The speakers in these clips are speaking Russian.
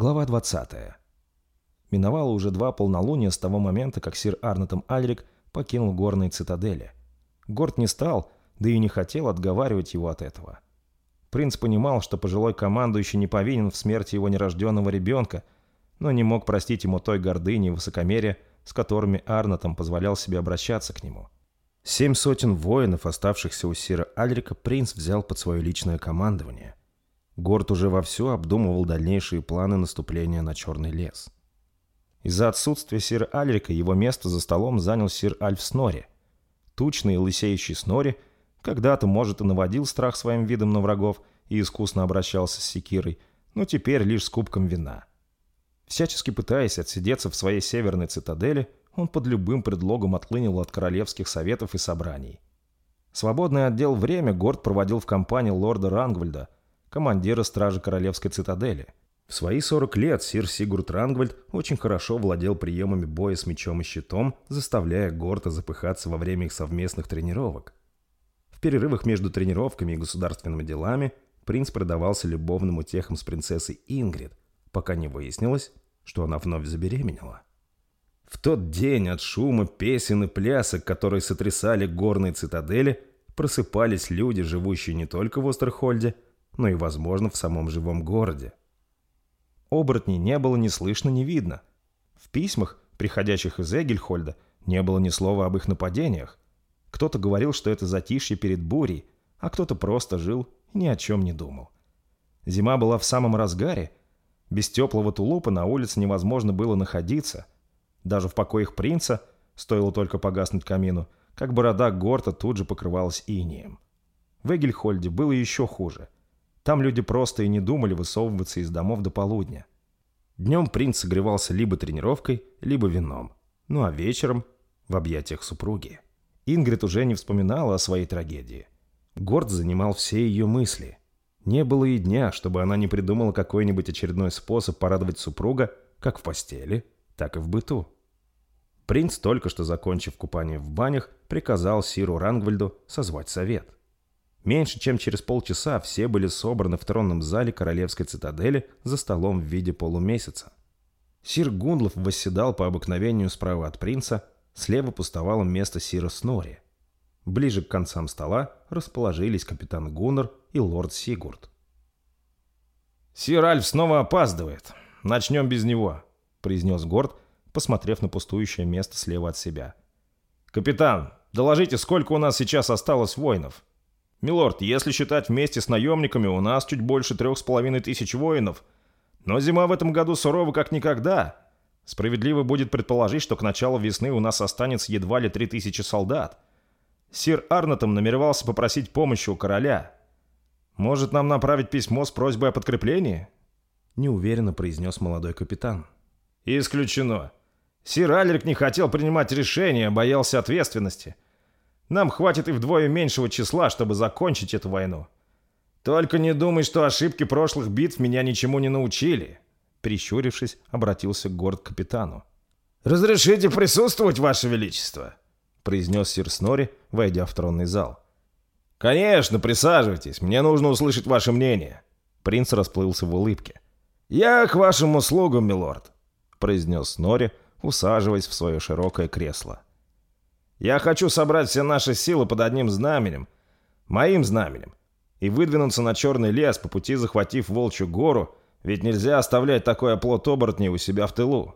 Глава 20. Миновало уже два полнолуния с того момента, как сир Арнотом Альрик покинул горные цитадели. Горд не стал, да и не хотел отговаривать его от этого. Принц понимал, что пожилой командующий не повинен в смерти его нерожденного ребенка, но не мог простить ему той гордыни и высокомерия, с которыми Арнотом позволял себе обращаться к нему. Семь сотен воинов, оставшихся у сира Альрика, принц взял под свое личное командование. Горд уже вовсю обдумывал дальнейшие планы наступления на Черный лес. Из-за отсутствия сира Альрика его место за столом занял сир Альф Снори. Тучный и лысеющий Снори когда-то, может, и наводил страх своим видом на врагов и искусно обращался с секирой, но теперь лишь с кубком вина. Всячески пытаясь отсидеться в своей северной цитадели, он под любым предлогом отлынил от королевских советов и собраний. Свободный отдел время Горд проводил в компании лорда Рангвальда – командира стражи Королевской цитадели. В свои 40 лет сир Сигурд Рангвальд очень хорошо владел приемами боя с мечом и щитом, заставляя Горта запыхаться во время их совместных тренировок. В перерывах между тренировками и государственными делами принц предавался любовным утехам с принцессой Ингрид, пока не выяснилось, что она вновь забеременела. В тот день от шума песен и плясок, которые сотрясали горные цитадели, просыпались люди, живущие не только в Остерхольде, но и, возможно, в самом живом городе. Оборотней не было ни слышно, ни видно. В письмах, приходящих из Эгельхольда, не было ни слова об их нападениях. Кто-то говорил, что это затишье перед бурей, а кто-то просто жил и ни о чем не думал. Зима была в самом разгаре. Без теплого тулупа на улице невозможно было находиться. Даже в покоях принца, стоило только погаснуть камину, как борода Горта тут же покрывалась инием. В Эгельхольде было еще хуже – там люди просто и не думали высовываться из домов до полудня. Днем принц согревался либо тренировкой, либо вином. Ну а вечером в объятиях супруги. Ингрид уже не вспоминала о своей трагедии. Горд занимал все ее мысли. Не было и дня, чтобы она не придумала какой-нибудь очередной способ порадовать супруга как в постели, так и в быту. Принц, только что закончив купание в банях, приказал Сиру Рангвальду созвать совет. Меньше чем через полчаса все были собраны в тронном зале королевской цитадели за столом в виде полумесяца. Сир Гундлов восседал по обыкновению справа от принца, слева пустовало место Сира Снори. Ближе к концам стола расположились капитан Гуннер и лорд Сигурд. «Сир Альф снова опаздывает. Начнем без него», — произнес Горд, посмотрев на пустующее место слева от себя. «Капитан, доложите, сколько у нас сейчас осталось воинов?» «Милорд, если считать вместе с наемниками, у нас чуть больше трех с половиной тысяч воинов. Но зима в этом году сурова как никогда. Справедливо будет предположить, что к началу весны у нас останется едва ли три тысячи солдат. Сир Арнотом намеревался попросить помощи у короля. Может, нам направить письмо с просьбой о подкреплении?» Неуверенно произнес молодой капитан. «Исключено. Сир Альрик не хотел принимать решения, боялся ответственности». Нам хватит и вдвое меньшего числа, чтобы закончить эту войну. Только не думай, что ошибки прошлых битв меня ничему не научили. Прищурившись, обратился Горд к капитану. «Разрешите присутствовать, Ваше Величество?» произнес сир Снори, войдя в тронный зал. «Конечно, присаживайтесь. Мне нужно услышать ваше мнение». Принц расплылся в улыбке. «Я к вашим услугам, милорд», произнес Снори, усаживаясь в свое широкое кресло. Я хочу собрать все наши силы под одним знаменем, моим знаменем, и выдвинуться на Черный лес, по пути захватив Волчью гору, ведь нельзя оставлять такой оплот оборотней у себя в тылу.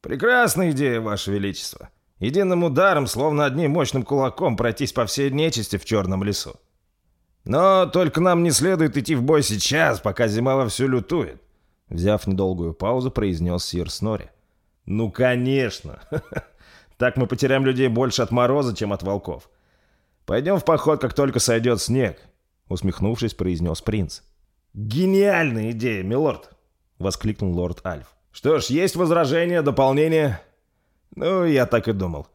Прекрасная идея, Ваше Величество. Единым ударом, словно одним мощным кулаком, пройтись по всей нечисти в Черном лесу. Но только нам не следует идти в бой сейчас, пока зима вовсю лютует. Взяв недолгую паузу, произнес Сир Снори. «Ну, конечно! Так мы потеряем людей больше от мороза, чем от волков. Пойдем в поход, как только сойдет снег», — усмехнувшись, произнес принц. «Гениальная идея, милорд!» — воскликнул лорд Альф. «Что ж, есть возражения, дополнения?» «Ну, я так и думал.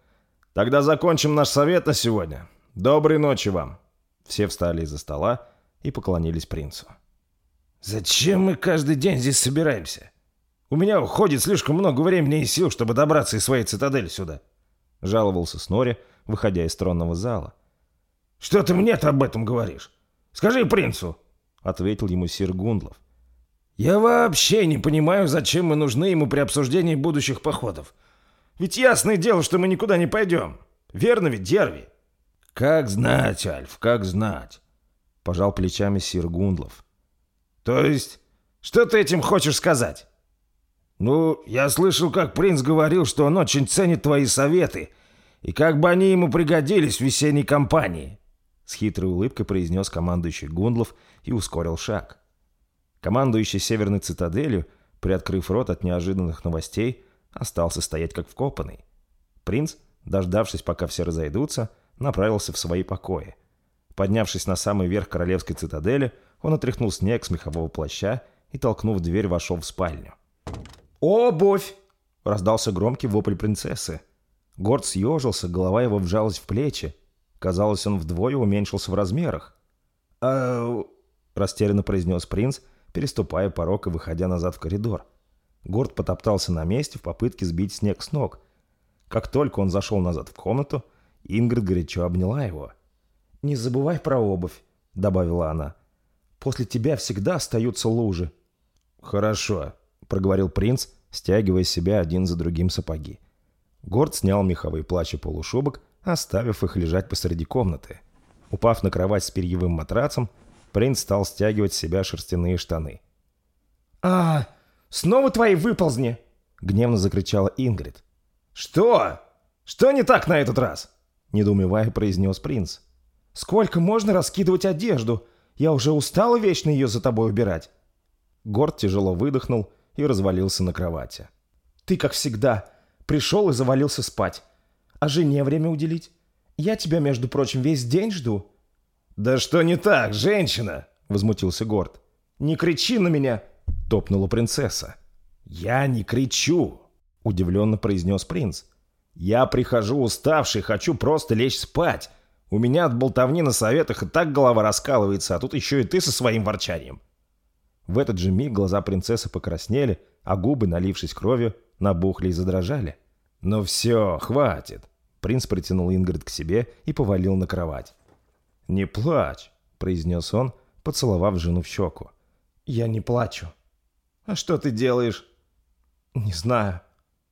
Тогда закончим наш совет на сегодня. Доброй ночи вам!» Все встали из-за стола и поклонились принцу. «Зачем мы каждый день здесь собираемся? У меня уходит слишком много времени и сил, чтобы добраться из своей цитадели сюда», — жаловался Снори, выходя из тронного зала. «Что ты мне-то об этом говоришь? Скажи принцу!» — ответил ему сир Гундлов. «Я вообще не понимаю, зачем мы нужны ему при обсуждении будущих походов. Ведь ясное дело, что мы никуда не пойдем. Верно ведь, Дерви?» «Как знать, Альф, как знать», — пожал плечами сир Гундлов. «То есть, что ты этим хочешь сказать?» «Ну, я слышал, как принц говорил, что он очень ценит твои советы, и как бы они ему пригодились в весенней кампании», — с хитрой улыбкой произнес командующий Гундлов и ускорил шаг. Командующий Северной цитаделью, приоткрыв рот от неожиданных новостей, остался стоять как вкопанный. Принц, дождавшись, пока все разойдутся, направился в свои покои. Поднявшись на самый верх королевской цитадели, он отряхнул снег с мехового плаща и, толкнув дверь, вошел в спальню. «Обувь!» — раздался громкий вопль принцессы. Горд съежился, голова его вжалась в плечи. Казалось, он вдвое уменьшился в размерах. «А...» — растерянно произнес принц — переступая порог и выходя назад в коридор. Горд потоптался на месте в попытке сбить снег с ног. Как только он зашел назад в комнату, Ингрид горячо обняла его. «Не забывай про обувь», — добавила она. «После тебя всегда остаются лужи». «Хорошо», — проговорил принц, стягивая себя один за другим сапоги. Горд снял меховые плащ и полушубок, оставив их лежать посреди комнаты. Упав на кровать с перьевым матрацем, Принц стал стягивать с себя шерстяные штаны. «А, снова твои выползни!» — гневно закричала Ингрид. «Что? Что не так на этот раз?» — недоумевая произнес принц. «Сколько можно раскидывать одежду? Я уже устала вечно ее за тобой убирать». Горд тяжело выдохнул и развалился на кровати. «Ты, как всегда, пришел и завалился спать. А жене время уделить? Я тебя, между прочим, весь день жду. «Да что не так, женщина?» — возмутился Горд. «Не кричи на меня!» — топнула принцесса. «Я не кричу!» — удивленно произнес принц. «Я прихожу уставший, хочу просто лечь спать. У меня от болтовни на советах и так голова раскалывается, а тут еще и ты со своим ворчанием». В этот же миг глаза принцессы покраснели, а губы, налившись кровью, набухли и задрожали. «Ну все, хватит!» Принц притянул Ингрид к себе и повалил на кровать. «Не плачь», — произнес он, поцеловав жену в щеку. «Я не плачу». «А что ты делаешь?» «Не знаю».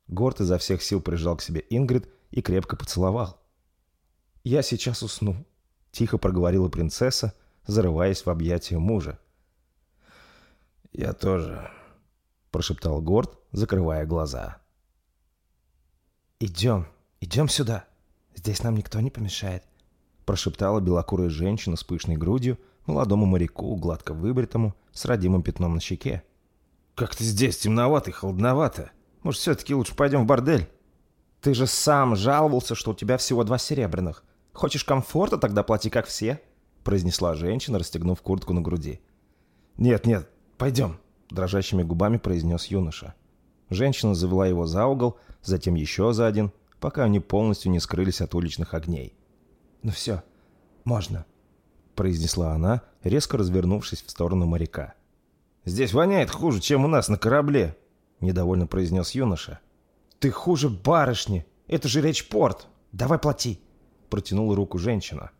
Горд изо всех сил прижал к себе Ингрид и крепко поцеловал. «Я сейчас усну», — тихо проговорила принцесса, зарываясь в объятия мужа. «Я тоже», — прошептал Горд, закрывая глаза. «Идем, идем сюда. Здесь нам никто не помешает прошептала белокурая женщина с пышной грудью молодому моряку, гладко выбритому, с родимым пятном на щеке. «Как-то здесь темновато и холодновато. Может, все-таки лучше пойдем в бордель?» «Ты же сам жаловался, что у тебя всего два серебряных. Хочешь комфорта, тогда плати как все», — произнесла женщина, расстегнув куртку на груди. «Нет, нет, пойдем», — дрожащими губами произнес юноша. Женщина завела его за угол, затем еще за один, пока они полностью не скрылись от уличных огней. «Ну все, можно», — произнесла она, резко развернувшись в сторону моряка. «Здесь воняет хуже, чем у нас на корабле», — недовольно произнес юноша. «Ты хуже барышни! Это же речь-порт! Давай плати!» — протянула руку женщина.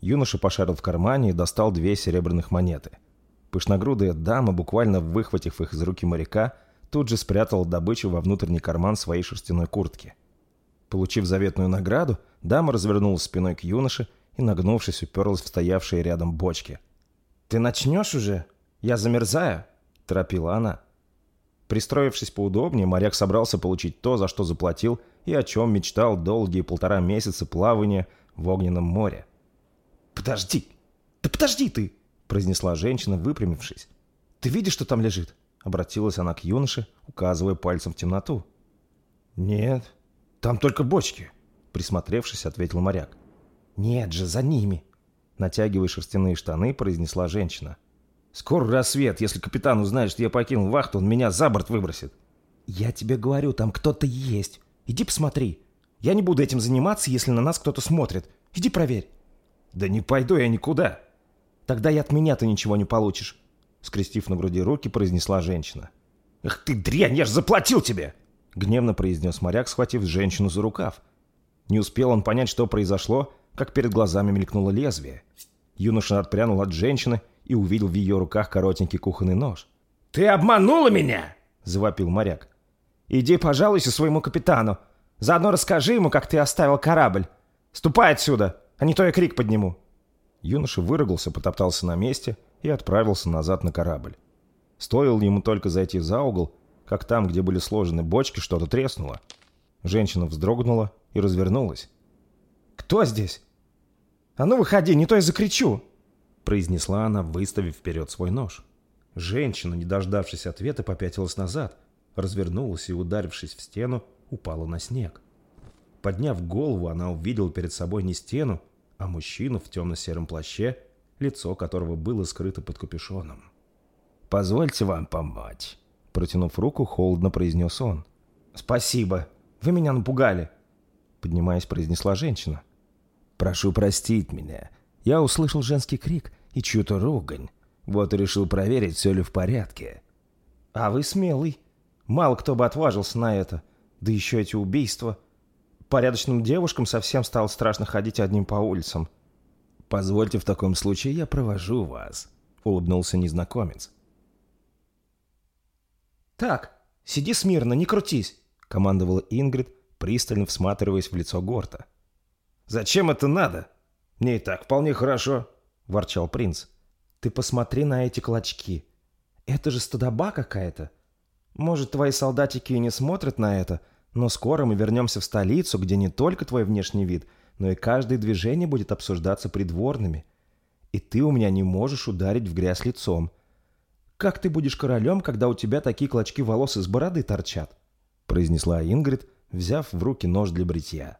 Юноша пошарил в кармане и достал две серебряных монеты. Пышногрудая дама, буквально выхватив их из руки моряка, тут же спрятала добычу во внутренний карман своей шерстяной куртки. Получив заветную награду, дама развернулась спиной к юноше и, нагнувшись, уперлась в стоявшие рядом бочки. «Ты начнешь уже? Я замерзаю!» – торопила она. Пристроившись поудобнее, моряк собрался получить то, за что заплатил и о чем мечтал долгие полтора месяца плавания в огненном море. «Подожди! Да подожди ты!» – произнесла женщина, выпрямившись. «Ты видишь, что там лежит?» – обратилась она к юноше, указывая пальцем в темноту. «Нет», «Там только бочки», — присмотревшись, ответил моряк. «Нет же, за ними», — натягивая шерстяные штаны, произнесла женщина. «Скоро рассвет. Если капитан узнает, что я покинул вахту, он меня за борт выбросит». «Я тебе говорю, там кто-то есть. Иди посмотри. Я не буду этим заниматься, если на нас кто-то смотрит. Иди проверь». «Да не пойду я никуда». «Тогда и от меня ты ничего не получишь», — скрестив на груди руки, произнесла женщина. «Эх ты дрянь, я же заплатил тебе!» гневно произнес моряк, схватив женщину за рукав. Не успел он понять, что произошло, как перед глазами мелькнуло лезвие. Юноша отпрянул от женщины и увидел в ее руках коротенький кухонный нож. «Ты обманула меня!» — завопил моряк. «Иди пожалуйся своему капитану. Заодно расскажи ему, как ты оставил корабль. Ступай отсюда, а не то я крик подниму». Юноша выругался, потоптался на месте и отправился назад на корабль. Стоило ему только зайти за угол, как там, где были сложены бочки, что-то треснуло. Женщина вздрогнула и развернулась. «Кто здесь? А ну выходи, не то я закричу!» произнесла она, выставив вперед свой нож. Женщина, не дождавшись ответа, попятилась назад, развернулась и, ударившись в стену, упала на снег. Подняв голову, она увидела перед собой не стену, а мужчину в темно-сером плаще, лицо которого было скрыто под капюшоном. «Позвольте вам помочь», — протянув руку, холодно произнес он. «Спасибо. Вы меня напугали», — поднимаясь, произнесла женщина. «Прошу простить меня. Я услышал женский крик и чью-то ругань. Вот и решил проверить, все ли в порядке». «А вы смелый. Мало кто бы отважился на это. Да еще эти убийства. Порядочным девушкам совсем стало страшно ходить одним по улицам». «Позвольте в таком случае я провожу вас», — улыбнулся незнакомец. «Так, сиди смирно, не крутись», — командовала Ингрид, пристально всматриваясь в лицо Горта. «Зачем это надо? Мне и так вполне хорошо», — ворчал принц. «Ты посмотри на эти клочки. Это же стадоба какая-то. Может, твои солдатики и не смотрят на это, но скоро мы вернемся в столицу, где не только твой внешний вид, но и каждое движение будет обсуждаться придворными. И ты у меня не можешь ударить в грязь лицом. Как ты будешь королем, когда у тебя такие клочки волос из бороды торчат?» произнесла Ингрид, взяв в руки нож для бритья.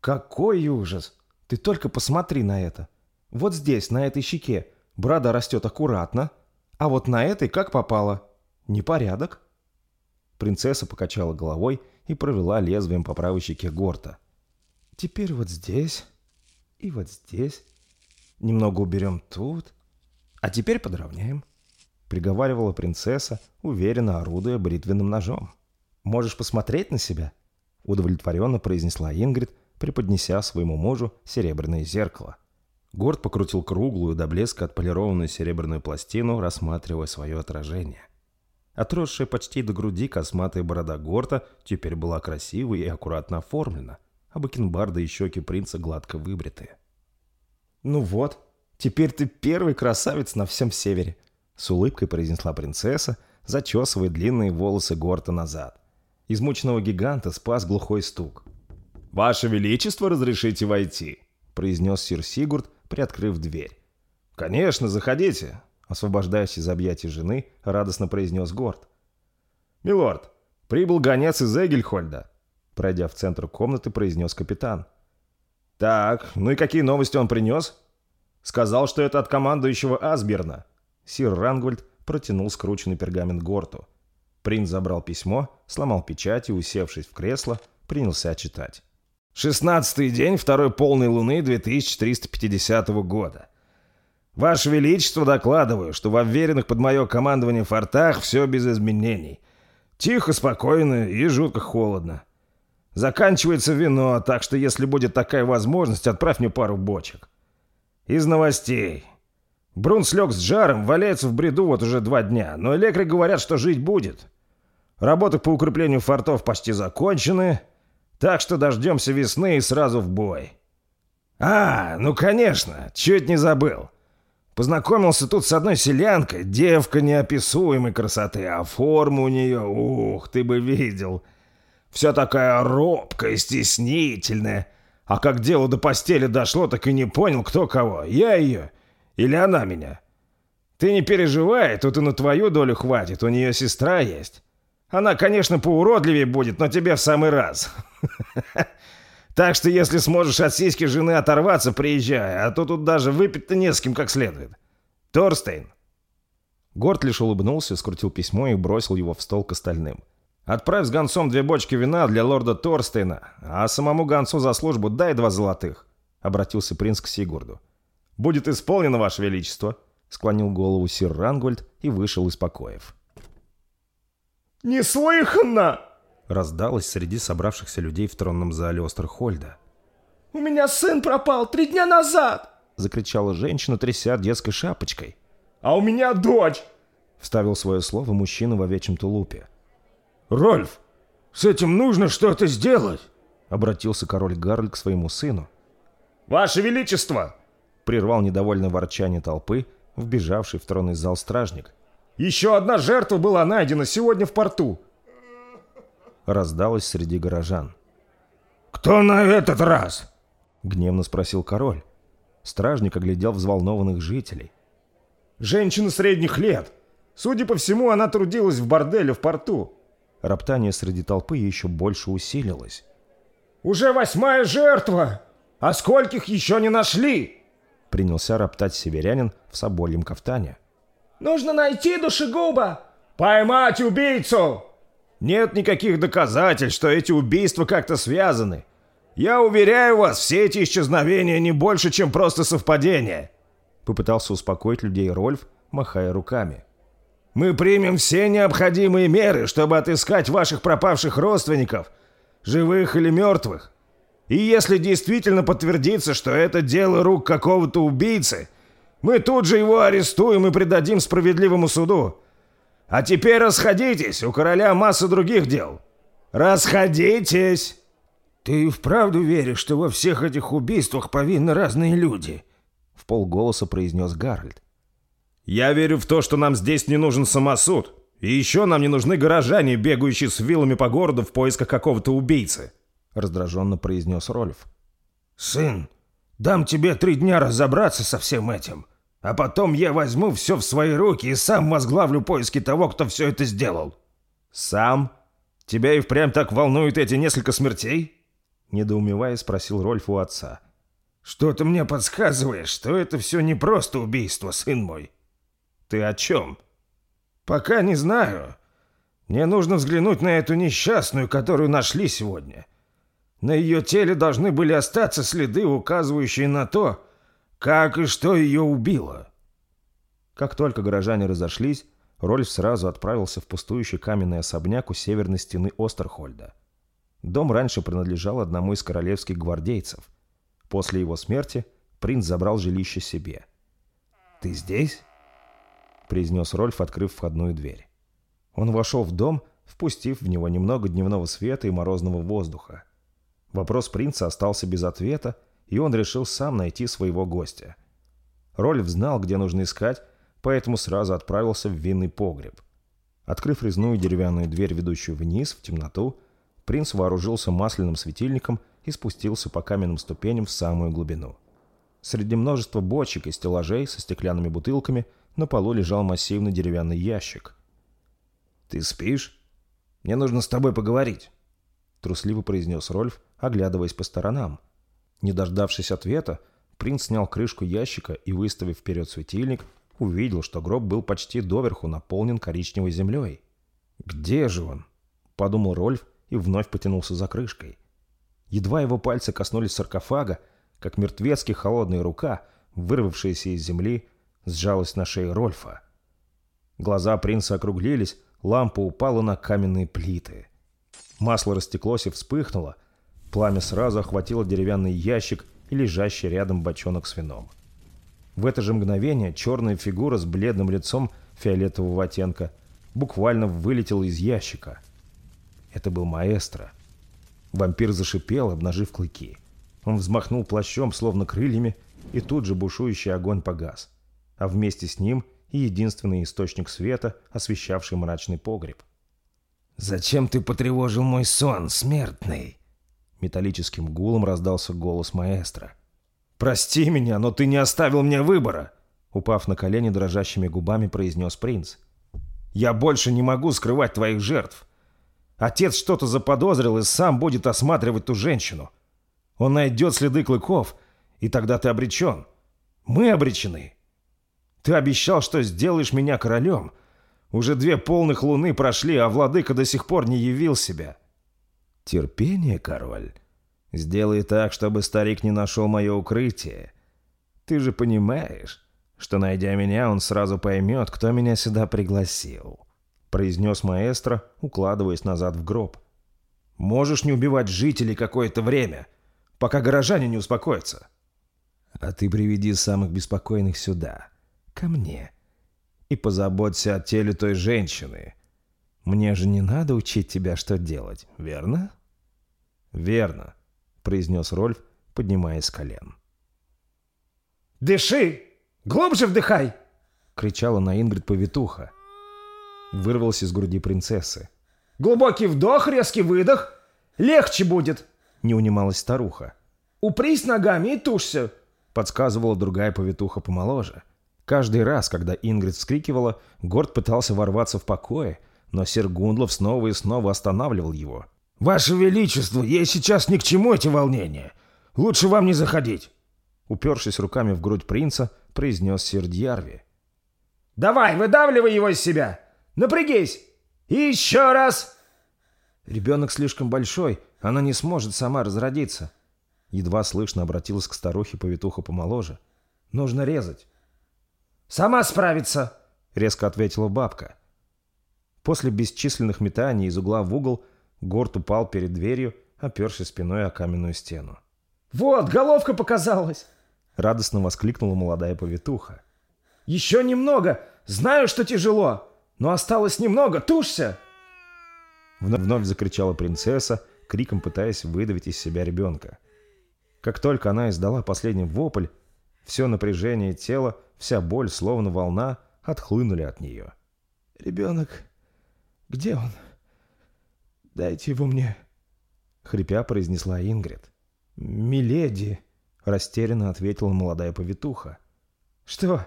«Какой ужас! Ты только посмотри на это! Вот здесь, на этой щеке, борода растет аккуратно, а вот на этой как попало. Непорядок!» Принцесса покачала головой и провела лезвием по правой щеке Горта. «Теперь вот здесь и вот здесь. Немного уберем тут, а теперь подровняем», — приговаривала принцесса, уверенно орудуя бритвенным ножом. «Можешь посмотреть на себя?» — удовлетворенно произнесла Ингрид, преподнеся своему мужу серебряное зеркало. Горд покрутил круглую до блеска отполированную серебряную пластину, рассматривая свое отражение. Отросшая почти до груди косматая борода Горта теперь была красивой и аккуратно оформлена, а бакенбарды и щеки принца гладко выбриты. «Ну вот, теперь ты первый красавец на всем севере», — с улыбкой произнесла принцесса, зачесывая длинные волосы Горта назад. Измученного гиганта спас глухой стук. «Ваше Величество, разрешите войти», — произнес сир Сигурд, приоткрыв дверь. «Конечно, заходите освобождаясь из объятий жены, радостно произнес Горд. «Милорд, прибыл гонец из Эгельхольда», пройдя в центр комнаты, произнес капитан. «Так, ну и какие новости он принес?» «Сказал, что это от командующего Асберна». Сир Рангвальд протянул скрученный пергамент Горту. Принц забрал письмо, сломал печать и, усевшись в кресло, принялся читать. «Шестнадцатый день второй полной луны 2350 года. Ваше Величество, докладываю, что в уверенных под мое командование фортах все без изменений. Тихо, спокойно и жутко холодно. Заканчивается вино, так что если будет такая возможность, отправь мне пару бочек. Из новостей. Брун слег с жаром, валяется в бреду вот уже два дня, но лекари говорят, что жить будет. Работы по укреплению фортов почти закончены, так что дождемся весны и сразу в бой. А, ну конечно, чуть не забыл. Познакомился тут с одной селянкой, девка неописуемой красоты, а форма у нее, ух, ты бы видел. Вся такая робкая, стеснительная. А как дело до постели дошло, так и не понял, кто кого. Я ее или она меня. Ты не переживай, тут и на твою долю хватит, у нее сестра есть. Она, конечно, поуродливее будет, но тебе в самый раз. Так что если сможешь от сиськи жены оторваться, приезжай, а то тут даже выпить-то не с кем как следует. Торстейн. Горд лишь улыбнулся, скрутил письмо и бросил его в стол к остальным. «Отправь с гонцом две бочки вина для лорда Торстейна, а самому гонцу за службу дай два золотых», — обратился принц к Сигурду. «Будет исполнено, ваше величество», — склонил голову сир Рангольд и вышел из покоев. «Неслыханно!» Раздалось среди собравшихся людей в тронном зале Остерхольда. «У меня сын пропал три дня назад!» — закричала женщина, тряся детской шапочкой. «А у меня дочь! — вставил свое слово мужчина в овечьем тулупе. «Рольф, с этим нужно что-то сделать!» — обратился король Гарль к своему сыну. «Ваше Величество!» — прервал недовольное ворчание толпы, вбежавший в тронный зал стражник. «Еще одна жертва была найдена сегодня в порту!» Раздалось среди горожан. «Кто на этот раз?» — гневно спросил король. Стражник оглядел взволнованных жителей. «Женщина средних лет. Судя по всему, она трудилась в борделе в порту». Роптание среди толпы еще больше усилилось. «Уже восьмая жертва! А скольких еще не нашли?» Принялся роптать северянин в собольем кафтане. «Нужно найти душегуба! Поймать убийцу!» «Нет никаких доказательств, что эти убийства как-то связаны. Я уверяю вас, все эти исчезновения не больше, чем просто совпадение!» Попытался успокоить людей Рольф, махая руками. «Мы примем все необходимые меры, чтобы отыскать ваших пропавших родственников, живых или мертвых. И если действительно подтвердится, что это дело рук какого-то убийцы, мы тут же его арестуем и предадим справедливому суду. А теперь расходитесь, у короля масса других дел. Расходитесь!» «Ты вправду веришь, что во всех этих убийствах повинны разные люди?» В полголоса произнес Гарольд. «Я верю в то, что нам здесь не нужен самосуд. И еще нам не нужны горожане, бегающие с вилами по городу в поисках какого-то убийцы», раздраженно произнес Рольф. «Сын, дам тебе три дня разобраться со всем этим, а потом я возьму все в свои руки и сам возглавлю поиски того, кто все это сделал». «Сам? Тебя и впрямь так волнуют эти несколько смертей?» Недоумевая, спросил Рольф у отца. «Что-то мне подсказывает, что это все не просто убийство, сын мой». «Ты о чем?» «Пока не знаю. Мне нужно взглянуть на эту несчастную, которую нашли сегодня. На ее теле должны были остаться следы, указывающие на то, как и что ее убило». Как только горожане разошлись, Рольф сразу отправился в пустующий каменный особняк у северной стены Остерхольда. Дом раньше принадлежал одному из королевских гвардейцев. После его смерти принц забрал жилище себе. «Ты здесь?» — произнес Рольф, открыв входную дверь. Он вошел в дом, впустив в него немного дневного света и морозного воздуха. Вопрос принца остался без ответа, и он решил сам найти своего гостя. Рольф знал, где нужно искать, поэтому сразу отправился в винный погреб. Открыв резную деревянную дверь, ведущую вниз, в темноту, Принц вооружился масляным светильником и спустился по каменным ступеням в самую глубину. Среди множества бочек и стеллажей со стеклянными бутылками на полу лежал массивный деревянный ящик. «Ты спишь? Мне нужно с тобой поговорить», — трусливо произнес Рольф, оглядываясь по сторонам. Не дождавшись ответа, принц снял крышку ящика и, выставив вперед светильник, увидел, что гроб был почти доверху наполнен коричневой землей. «Где же он?» — подумал Рольф и вновь потянулся за крышкой. Едва его пальцы коснулись саркофага, как мертвецки холодная рука, вырвавшаяся из земли, сжалась на шее Рольфа. Глаза принца округлились, лампа упала на каменные плиты. Масло растеклось и вспыхнуло. Пламя сразу охватило деревянный ящик и лежащий рядом бочонок с вином. В это же мгновение черная фигура с бледным лицом фиолетового оттенка буквально вылетела из ящика. Это был маэстро. Вампир зашипел, обнажив клыки. Он взмахнул плащом, словно крыльями, и тут же бушующий огонь погас. А вместе с ним и единственный источник света, освещавший мрачный погреб. «Зачем ты потревожил мой сон, смертный?» Металлическим гулом раздался голос маэстро. «Прости меня, но ты не оставил мне выбора!» Упав на колени дрожащими губами, произнес принц. «Я больше не могу скрывать твоих жертв. Отец что-то заподозрил и сам будет осматривать ту женщину. Он найдет следы клыков, и тогда ты обречен. Мы обречены. Ты обещал, что сделаешь меня королем. Уже две полных луны прошли, а владыка до сих пор не явил себя. Терпение, король. Сделай так, чтобы старик не нашел мое укрытие. Ты же понимаешь, что, найдя меня, он сразу поймет, кто меня сюда пригласил. — произнес маэстро, укладываясь назад в гроб. «Можешь не убивать жителей какое-то время, пока горожане не успокоятся». «А ты приведи самых беспокойных сюда, ко мне. и позаботься о теле той женщины. Мне же не надо учить тебя, что делать, верно? Верно, произнес Рольф, поднимаясь с колен. «Дыши! Глубже вдыхай!» — кричала на Ингрид повитуха. Вырвался из груди принцессы. «Глубокий вдох, резкий выдох. Легче будет!» — не унималась старуха. «Упрись ногами и тушься!» — подсказывала другая повитуха помоложе. Каждый раз, когда Ингрид вскрикивала, Горд пытался ворваться в покое, но сир Гундлов снова и снова останавливал его. «Ваше Величество, ей сейчас ни к чему эти волнения. Лучше вам не заходить!» Упершись руками в грудь принца, произнес сир Дьярви. «Давай, выдавливай его из себя! Напрягись! И еще раз!» «Ребенок слишком большой, она не сможет сама разродиться». Едва слышно обратилась к старухе повитуха помоложе. «Нужно резать». «Сама справится», — резко ответила бабка. После бесчисленных метаний из угла в угол Горд упал перед дверью, опершись спиной о каменную стену. «Вот, головка показалась!» — радостно воскликнула молодая повитуха. «Еще немного! Знаю, что тяжело, но осталось немного, тушься!» Вновь, вновь закричала принцесса, криком пытаясь выдавить из себя ребенка. Как только она издала последний вопль, все напряжение тела, вся боль, словно волна, отхлынули от нее. «Ребенок, где он? Дайте его мне!» Хрипя произнесла Ингрид. «Миледи!» — растерянно ответила молодая повитуха. «Что?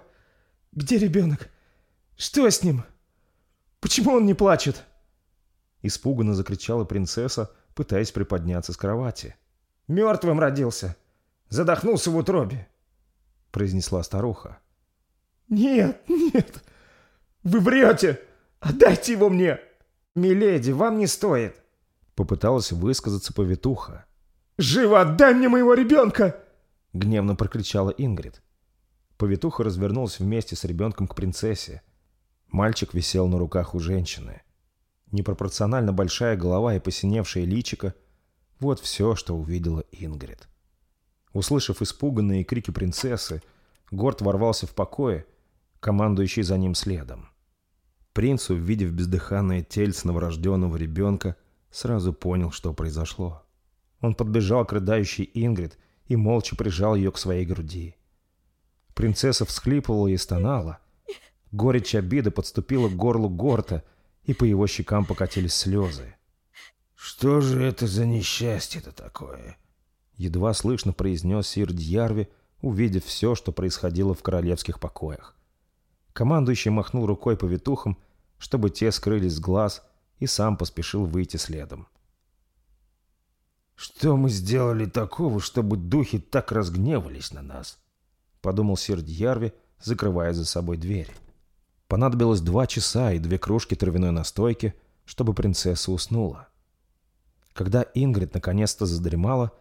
Где ребенок? Что с ним? Почему он не плачет?» Испуганно закричала принцесса, пытаясь приподняться с кровати. «Мертвым родился! Задохнулся в утробе!» — произнесла старуха. «Нет, нет! Вы врете! Отдайте его мне!» «Миледи, вам не стоит!» Попыталась высказаться повитуха. «Живо отдай мне моего ребенка!» Гневно прокричала Ингрид. Повитуха развернулась вместе с ребенком к принцессе. Мальчик висел на руках у женщины. Непропорционально большая голова и посиневшее личико — вот все, что увидела Ингрид. Услышав испуганные крики принцессы, Горд ворвался в покое, командующий за ним следом. Принц, увидев бездыханное тельце новорожденного ребенка, сразу понял, что произошло. Он подбежал к рыдающей Ингрид и молча прижал ее к своей груди. Принцесса всхлипывала и стонала. Горечь обиды подступила к горлу Горта, и по его щекам покатились слезы. «Что же это за несчастье-то такое?» Едва слышно произнес сир Дьярви, увидев все, что происходило в королевских покоях. Командующий махнул рукой по витухам, чтобы те скрылись с глаз, и сам поспешил выйти следом. «Что мы сделали такого, чтобы духи так разгневались на нас?» — подумал сир Дьярви, закрывая за собой дверь. Понадобилось два часа и две кружки травяной настойки, чтобы принцесса уснула. Когда Ингрид наконец-то задремала,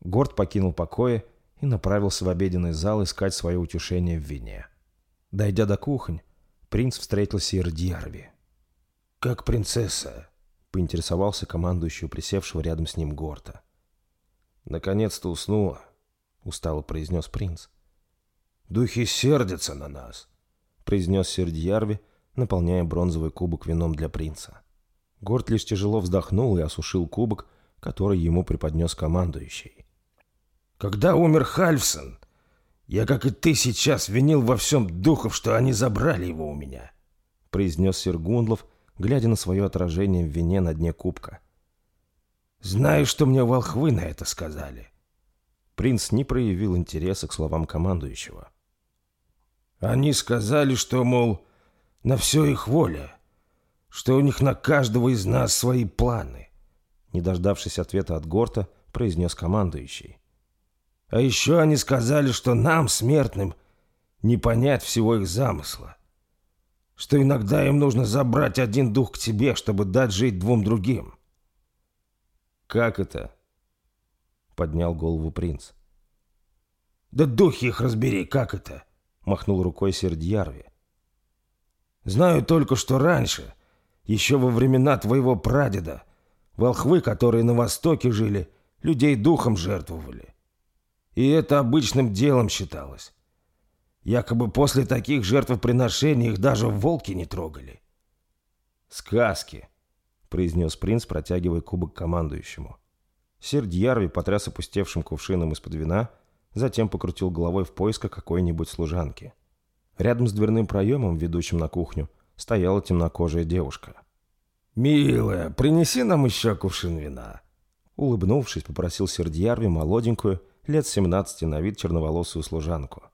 Горд покинул покои и направился в обеденный зал искать свое утешение в вине. Дойдя до кухонь, принц встретил сир Дьярви. «Как принцесса?» — поинтересовался командующий присевшего рядом с ним Горта. «Наконец-то уснула», — устало произнес принц. «Духи сердятся на нас», — произнес сир Дьярви, наполняя бронзовый кубок вином для принца. Горд лишь тяжело вздохнул и осушил кубок, который ему преподнес командующий. Когда умер Хальфсон, я, как и ты сейчас, винил во всем духов, что они забрали его у меня», — произнес сир Гундлов, глядя на свое отражение в вине на дне кубка. «Знаю, что мне волхвы на это сказали». Принц не проявил интереса к словам командующего. «Они сказали, что, мол, на все их воля, что у них на каждого из нас свои планы», не дождавшись ответа от Горта, произнес командующий. А еще они сказали, что нам, смертным, не понять всего их замысла. Что иногда им нужно забрать один дух к тебе, чтобы дать жить двум другим. «Как это?» — поднял голову принц. «Да духи их разбери, как это?» — махнул рукой Сердьярви. «Знаю только, что раньше, еще во времена твоего прадеда, волхвы, которые на Востоке жили, людей духом жертвовали и это обычным делом считалось. Якобы после таких жертвоприношений их даже волки не трогали. «Сказки», — произнес принц, протягивая кубок командующему. Сир Дьярви потряс опустевшим кувшином из-под вина, затем покрутил головой в поисках какой-нибудь служанки. Рядом с дверным проемом, ведущим на кухню, стояла темнокожая девушка. «Милая, принеси нам еще кувшин вина», Улыбнувшись, попросил Сердьярви молоденькую, лет 17 на вид черноволосую служанку.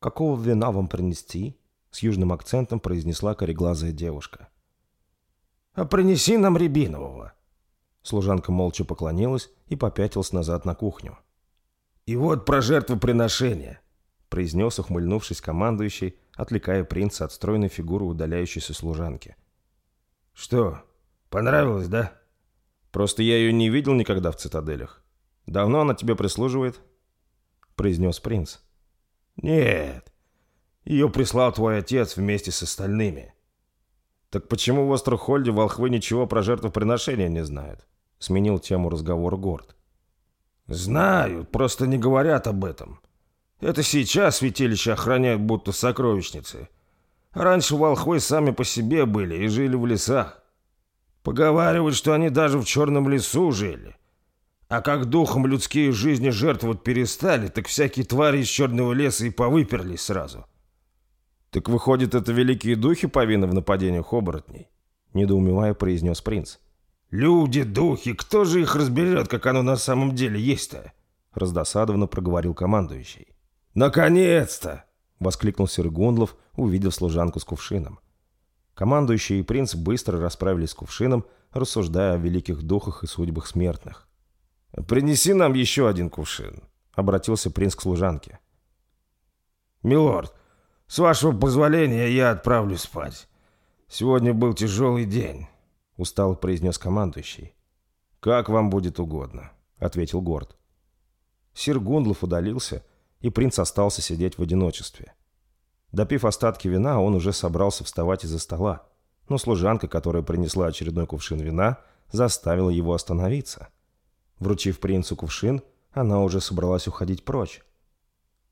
«Какого вина вам принести?» С южным акцентом произнесла кореглазая девушка. «А принеси нам рябинового». Служанка молча поклонилась и попятилась назад на кухню. «И вот про жертвоприношение», — произнес, ухмыльнувшись командующий, отвлекая принца от стройной фигуры удаляющейся служанки. «Что, понравилось, да?» Просто я ее не видел никогда в цитаделях. Давно она тебе прислуживает?» Произнес принц. «Нет, ее прислал твой отец вместе с остальными». «Так почему в Острохольде волхвы ничего про жертвоприношения не знают?» Сменил тему разговора Горд. «Знают, просто не говорят об этом. Это сейчас святилище охраняют будто сокровищницы. Раньше волхвы сами по себе были и жили в лесах. Поговаривают, что они даже в черном лесу жили. А как духом людские жизни жертвовать перестали, так всякие твари из черного леса и повыперлись сразу. «Так выходит, это великие духи повинны в нападениях оборотней?» Недоумевая, произнес принц. «Люди, духи, кто же их разберет, как оно на самом деле есть-то?» Раздосадованно проговорил командующий. «Наконец-то!» — воскликнул Сергундлов, увидев служанку с кувшином. Командующий и принц быстро расправились с кувшином, рассуждая о великих духах и судьбах смертных. «Принеси нам еще один кувшин», — обратился принц к служанке. «Милорд, с вашего позволения я отправлюсь спать. Сегодня был тяжелый день», — устало произнес командующий. «Как вам будет угодно», — ответил Горд. Сир Гундлов удалился, и принц остался сидеть в одиночестве. Допив остатки вина, он уже собрался вставать из-за стола, но служанка, которая принесла очередной кувшин вина, заставила его остановиться. Вручив принцу кувшин, она уже собралась уходить прочь.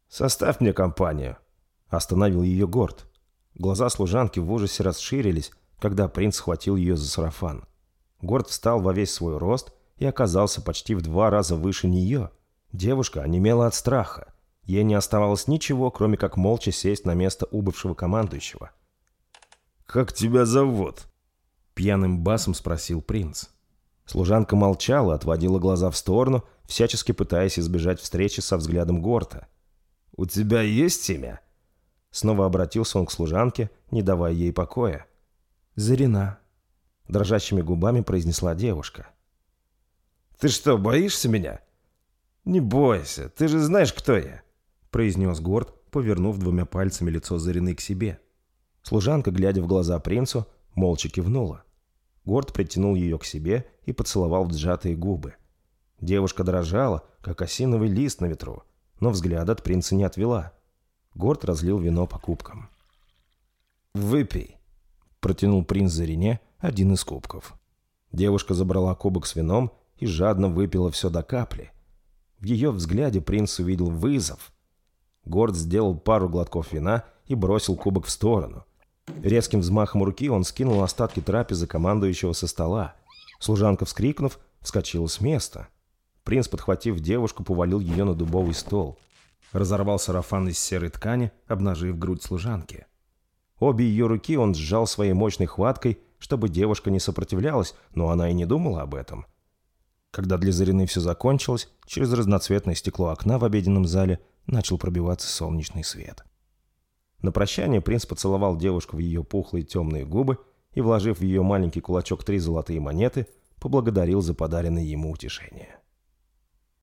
«Составь мне компанию», — остановил ее Горд. Глаза служанки в ужасе расширились, когда принц схватил ее за сарафан. Горд встал во весь свой рост и оказался почти в два раза выше нее. Девушка онемела от страха. Ей не оставалось ничего, кроме как молча сесть на место убывшего командующего. «Как тебя зовут?» Пьяным басом спросил принц. Служанка молчала, отводила глаза в сторону, всячески пытаясь избежать встречи со взглядом Горта. «У тебя есть имя?» Снова обратился он к служанке, не давая ей покоя. «Зарина», — дрожащими губами произнесла девушка. «Ты что, боишься меня?» «Не бойся, ты же знаешь, кто я произнес Горд, повернув двумя пальцами лицо Зарины к себе. Служанка, глядя в глаза принцу, молча кивнула. Горд притянул ее к себе и поцеловал в сжатые губы. Девушка дрожала, как осиновый лист на ветру, но взгляд от принца не отвела. Горд разлил вино по кубкам. «Выпей», — протянул принц Зарине один из кубков. Девушка забрала кубок с вином и жадно выпила все до капли. В ее взгляде принц увидел вызов, Горд сделал пару глотков вина и бросил кубок в сторону. Резким взмахом руки он скинул остатки трапезы командующего со стола. Служанка, вскрикнув, вскочила с места. Принц, подхватив девушку, повалил ее на дубовый стол. Разорвал сарафан из серой ткани, обнажив грудь служанки. Обе ее руки он сжал своей мощной хваткой, чтобы девушка не сопротивлялась, но она и не думала об этом. Когда для Зарины все закончилось, через разноцветное стекло окна в обеденном зале – начал пробиваться солнечный свет. На прощание принц поцеловал девушку в ее пухлые темные губы и, вложив в ее маленький кулачок три золотые монеты, поблагодарил за подаренное ему утешение.